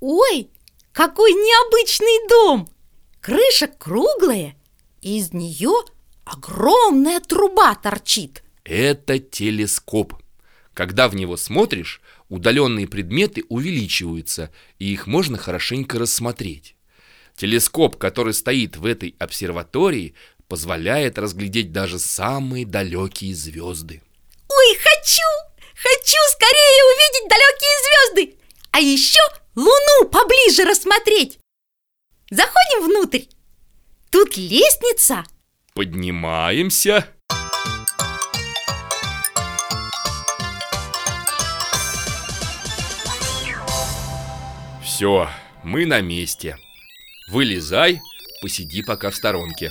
Ой, какой необычный дом! Крыша круглая, и из нее огромная труба торчит. Это телескоп. Когда в него смотришь, удаленные предметы увеличиваются, и их можно хорошенько рассмотреть. Телескоп, который стоит в этой обсерватории, позволяет разглядеть даже самые далекие звезды. Ой, хочу! Хочу скорее увидеть далекие звезды! А еще Луну поближе рассмотреть! Заходим внутрь! Тут лестница! Поднимаемся! Все, мы на месте. Вылезай, посиди пока в сторонке.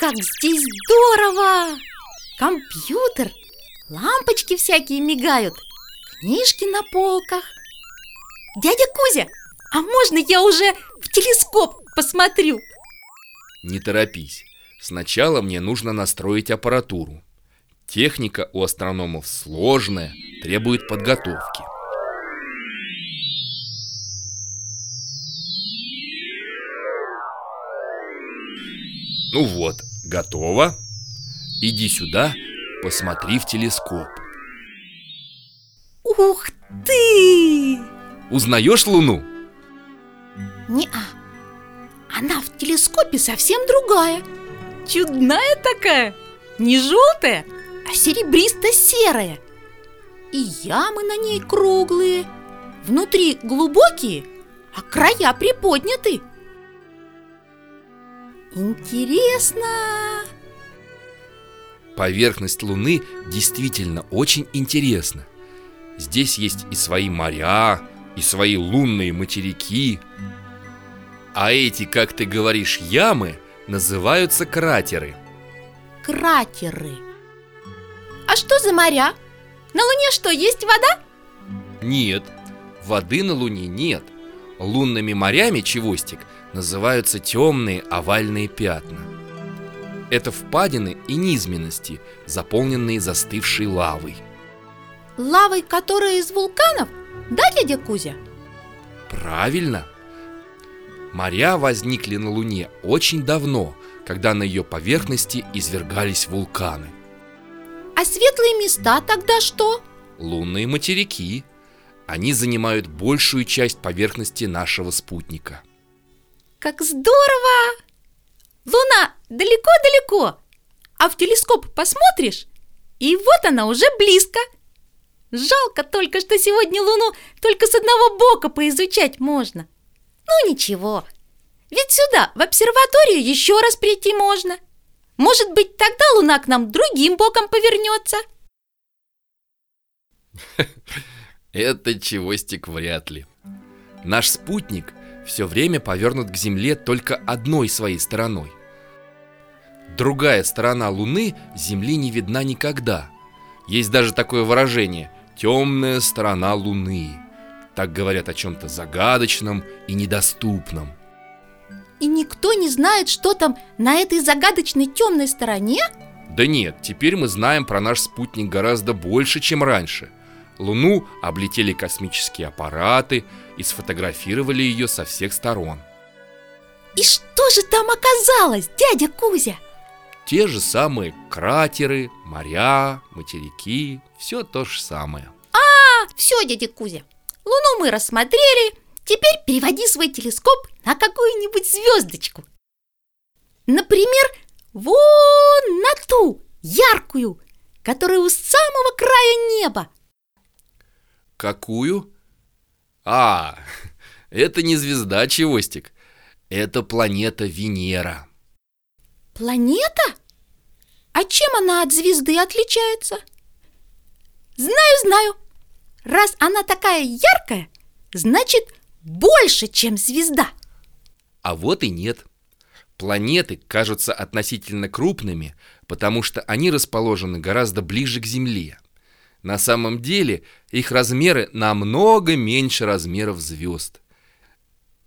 Как здесь здорово! Компьютер, лампочки всякие мигают, книжки на полках. Дядя Кузя, а можно я уже в телескоп посмотрю? Не торопись. Сначала мне нужно настроить аппаратуру. Техника у астрономов сложная, требует подготовки. Ну вот, готово. Иди сюда, посмотри в телескоп. Ух ты! Узнаешь Луну? Не-а. Она в телескопе совсем другая. Чудная такая. Не желтая, а серебристо-серая. И ямы на ней круглые. Внутри глубокие, а края приподняты. Интересно. Поверхность Луны действительно очень интересна. Здесь есть и свои моря, и свои лунные материки. А эти, как ты говоришь, ямы называются кратеры. Кратеры. А что за моря? На Луне что, есть вода? Нет, воды на Луне нет. Лунными морями, Чевостик, называются темные овальные пятна. Это впадины и низменности, заполненные застывшей лавой. Лавой, которая из вулканов? Да, дядя Кузя? Правильно. Моря возникли на Луне очень давно, когда на ее поверхности извергались вулканы. А светлые места тогда что? Лунные материки. Они занимают большую часть поверхности нашего спутника. Как здорово! Луна далеко-далеко, а в телескоп посмотришь, и вот она уже близко. Жалко только, что сегодня Луну только с одного бока поизучать можно. Ну ничего, ведь сюда, в обсерваторию, еще раз прийти можно. Может быть, тогда Луна к нам другим боком повернется. Это чевостик вряд ли. Наш спутник все время повернут к Земле только одной своей стороной. Другая сторона Луны Земли не видна никогда. Есть даже такое выражение «темная сторона Луны». Так говорят о чем-то загадочном и недоступном. И никто не знает, что там на этой загадочной темной стороне? Да нет, теперь мы знаем про наш спутник гораздо больше, чем раньше. Луну облетели космические аппараты и сфотографировали ее со всех сторон. И что же там оказалось, дядя Кузя? Те же самые кратеры, моря, материки, все то же самое. А, все, дядя Кузя, Луну мы рассмотрели, теперь переводи свой телескоп на какую-нибудь звездочку. Например, вон на ту, яркую, которая у самого края неба. Какую? А, это не звезда, Чевостик. Это планета Венера. Планета? А чем она от звезды отличается? Знаю, знаю. Раз она такая яркая, значит больше, чем звезда. А вот и нет. Планеты кажутся относительно крупными, потому что они расположены гораздо ближе к Земле. На самом деле их размеры намного меньше размеров звезд.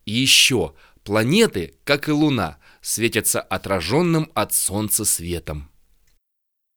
И еще планеты, как и Луна, светятся отраженным от Солнца светом.